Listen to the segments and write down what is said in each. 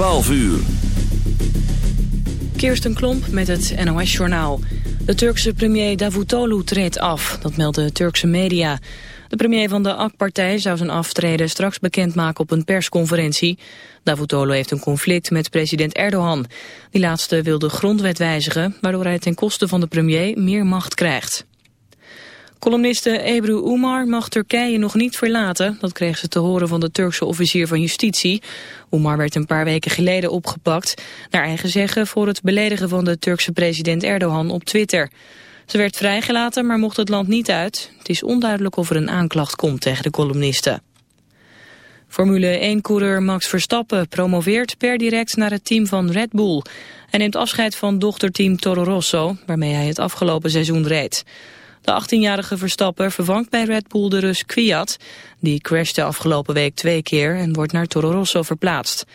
12 uur. Kirsten Klomp met het NOS-journaal. De Turkse premier Davutoglu treedt af, dat melden Turkse media. De premier van de AK-partij zou zijn aftreden straks bekendmaken op een persconferentie. Davutoglu heeft een conflict met president Erdogan. Die laatste wil de grondwet wijzigen, waardoor hij ten koste van de premier meer macht krijgt. Columniste Ebru Umar mag Turkije nog niet verlaten. Dat kreeg ze te horen van de Turkse officier van justitie. Umar werd een paar weken geleden opgepakt. Naar eigen zeggen voor het beledigen van de Turkse president Erdogan op Twitter. Ze werd vrijgelaten, maar mocht het land niet uit. Het is onduidelijk of er een aanklacht komt tegen de columniste. Formule 1-coureur Max Verstappen promoveert per direct naar het team van Red Bull. Hij neemt afscheid van dochterteam Toro Rosso, waarmee hij het afgelopen seizoen reed. De 18-jarige Verstappen vervangt bij Red Bull de Rus Kwiat. Die crashte afgelopen week twee keer en wordt naar Toro Rosso verplaatst.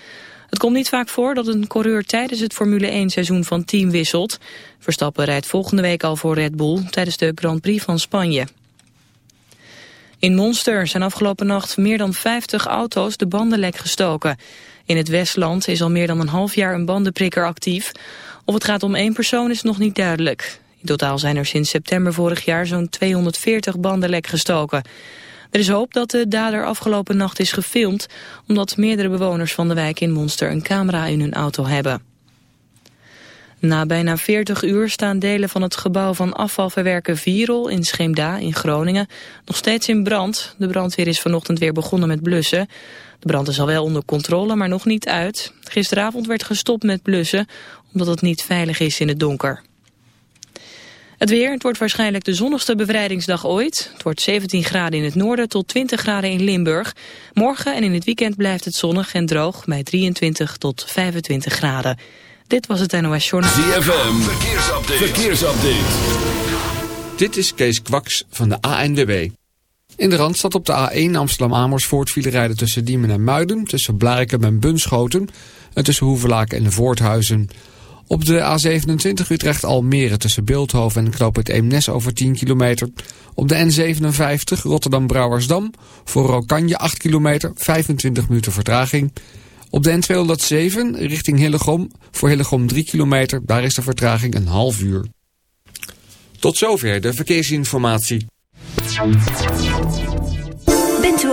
Het komt niet vaak voor dat een coureur tijdens het Formule 1 seizoen van team wisselt. Verstappen rijdt volgende week al voor Red Bull tijdens de Grand Prix van Spanje. In Monster zijn afgelopen nacht meer dan 50 auto's de bandenlek gestoken. In het Westland is al meer dan een half jaar een bandenprikker actief. Of het gaat om één persoon is nog niet duidelijk. In totaal zijn er sinds september vorig jaar zo'n 240 banden lek gestoken. Er is hoop dat de dader afgelopen nacht is gefilmd... omdat meerdere bewoners van de wijk in Monster een camera in hun auto hebben. Na bijna 40 uur staan delen van het gebouw van afvalverwerker Virol in Scheemda in Groningen nog steeds in brand. De brandweer is vanochtend weer begonnen met blussen. De brand is al wel onder controle, maar nog niet uit. Gisteravond werd gestopt met blussen omdat het niet veilig is in het donker. Het weer, het wordt waarschijnlijk de zonnigste bevrijdingsdag ooit. Het wordt 17 graden in het noorden tot 20 graden in Limburg. Morgen en in het weekend blijft het zonnig en droog bij 23 tot 25 graden. Dit was het NOS Journal. ZFM, verkeersupdate. verkeersupdate. Dit is Kees Kwaks van de ANWB. In de Randstad op de A1 Amsterdam-Amersfoort vielen rijden tussen Diemen en Muiden... tussen Blarikum en Bunschoten en tussen Hoevelaken en Voorthuizen... Op de A27 Utrecht-Almere tussen Beeldhoven en Knoop het Eemnes over 10 kilometer. Op de N57 Rotterdam-Brouwersdam voor Rokanje 8 kilometer, 25 minuten vertraging. Op de N207 richting Hillegom voor Hillegom 3 kilometer, daar is de vertraging een half uur. Tot zover de verkeersinformatie.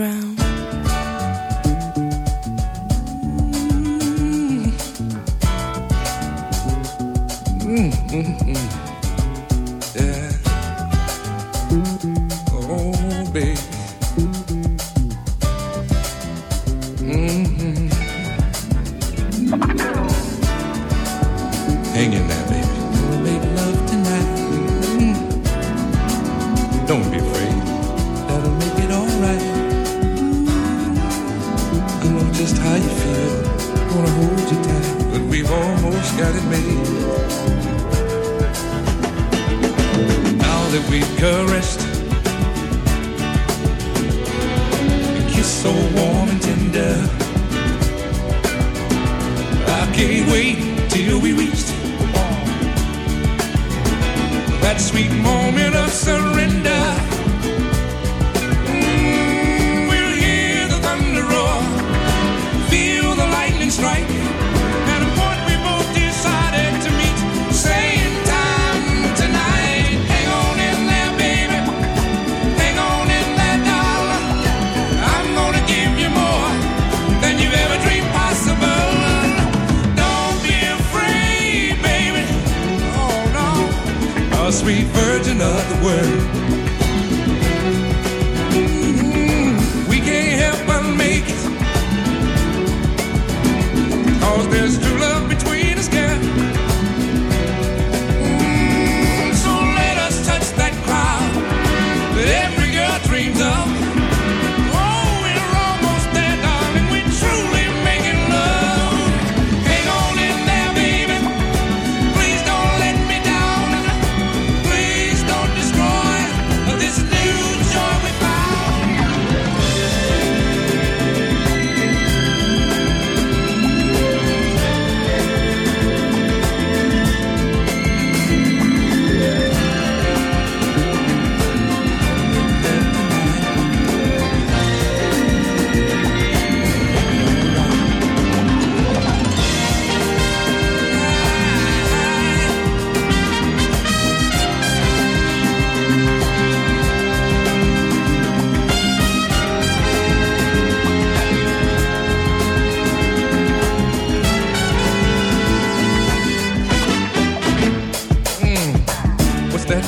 ground. so warm and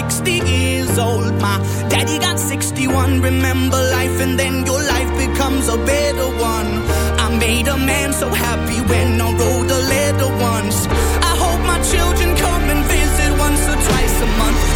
60 years old. My daddy got 61. Remember life, and then your life becomes a better one. I made a man so happy when I wrote a letter once. I hope my children come and visit once or twice a month.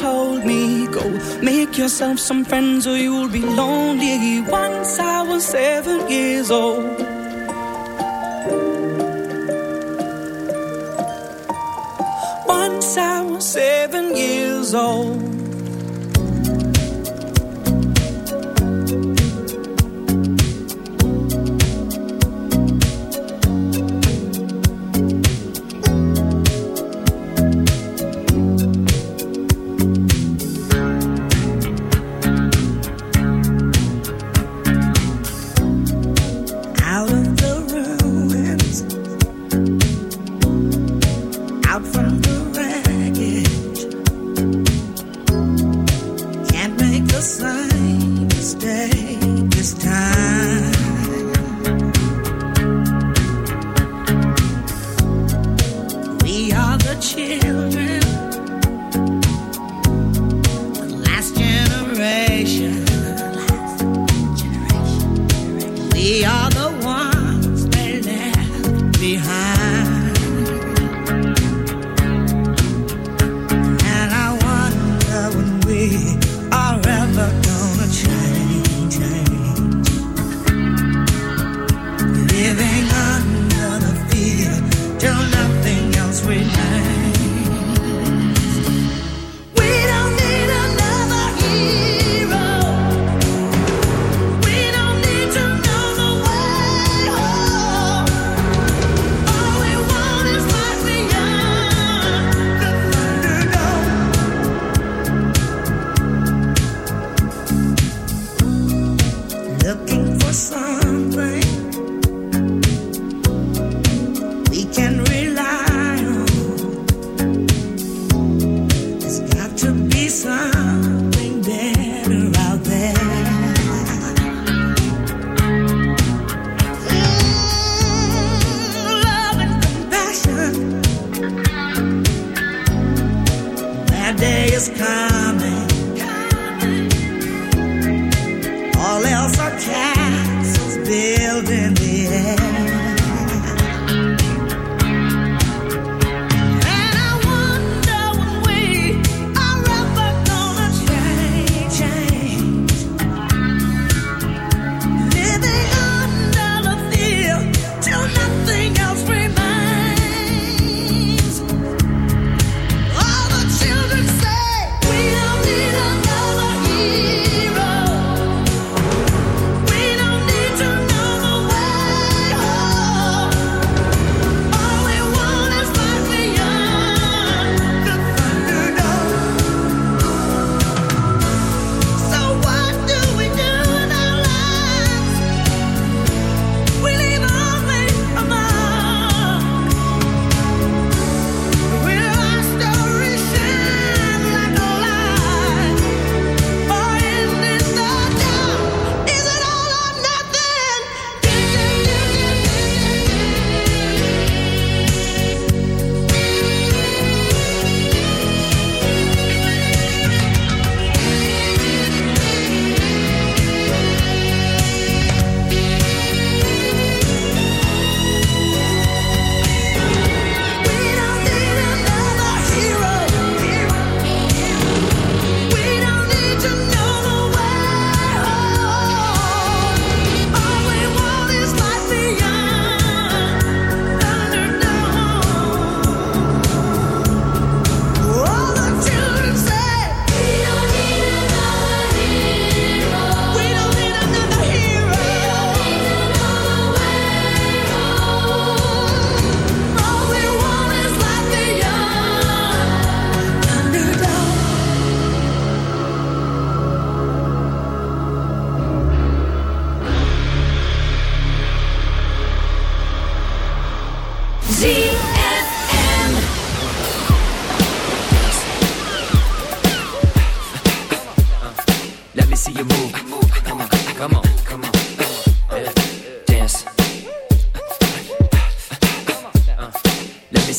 Told me, Go make yourself some friends or you'll be lonely. Once I was seven years old. Once I was seven years old.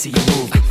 see you move.